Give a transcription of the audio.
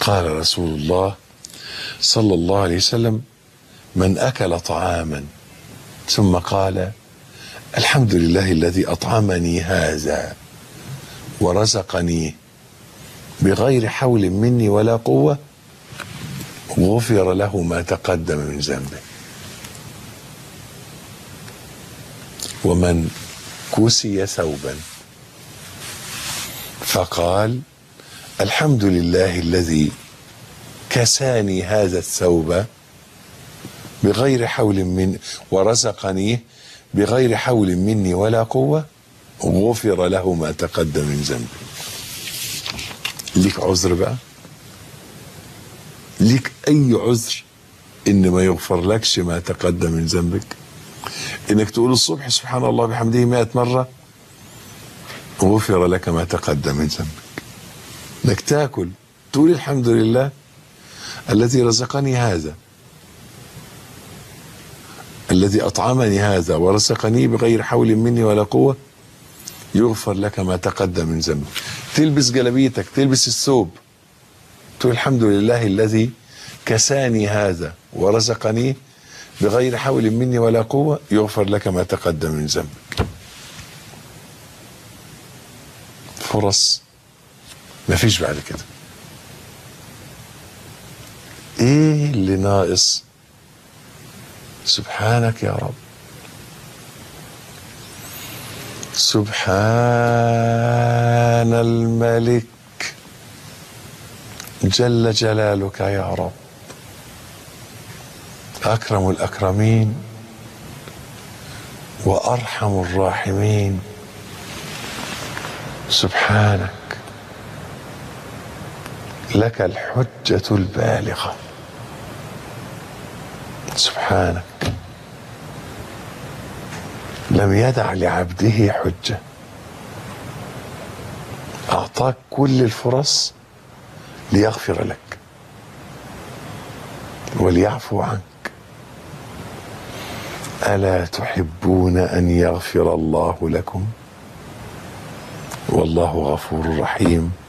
قال رسول الله صلى الله عليه وسلم من أكل طعاما ثم قال الحمد لله الذي أطعمني هذا ورزقني بغير حول مني ولا قوة غفر له ما تقدم من ذنبه. ومن كسي ثوبا فقال الحمد لله الذي كساني هذا الثوب بغير حول من ورزقني بغير حول مني ولا قوة غفر له ما تقدم من ذنبه ليك عذر بقى؟ ليك أي عذر إن ما يغفر لكش ما تقدم من ذنبك؟ إنك تقول الصبح سبحان الله بحمده مئة مرة غفر لك ما تقدم من ذنبك. إنك تأكل. تقول الحمد لله الذي رزقني هذا. الذي أطعمني هذا ورزقني بغير حول مني ولا قوة. يغفر لك ما تقدم من ذنبك. تلبس جلبيتك تلبس الثوب. تقول الحمد لله الذي كساني هذا ورزقني بغير حول مني ولا قوة. يغفر لك ما تقدم من ذنبك. فرص. مفيش بعد كده. إيه اللي ناقص؟ سبحانك يا رب. سبحان الملك جل جلالك يا رب. أكرم الأكرمين وأرحم الراحمين. سبحانك. لك الحجة البالغة. سبحانك. لم يدع لعبده حجة. أعطاك كل الفرص ليغفر لك. وليعفو عنك. ألا تحبون أن يغفر الله لكم؟ والله غفور رحيم.